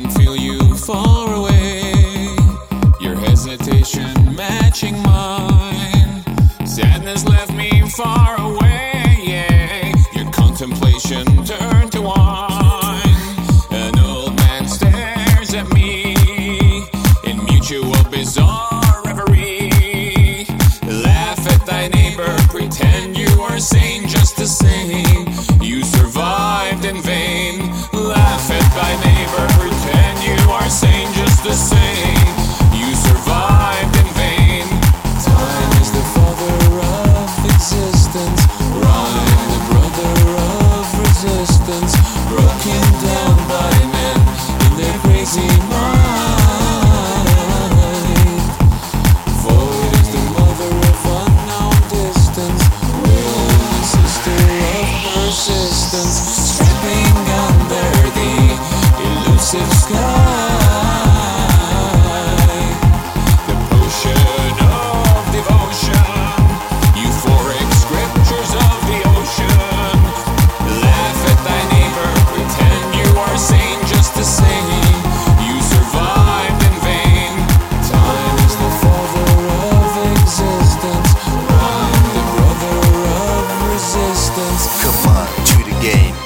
can feel you far away. Your hesitation matching mine. Sadness left me far away. Your contemplation game.